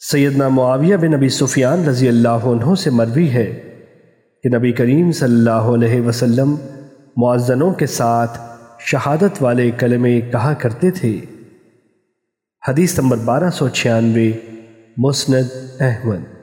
سیدنا معاویہ بن نبی سفیان رضی اللہ عنہ سے مروی ہے کہ نبی کریم صلی اللہ علیہ وسلم معزنوں کے ساتھ شہادت والے کلمے کہا کرتے تھے۔ حدیث نمبر بارہ سو چھیانوے، مسند احمد۔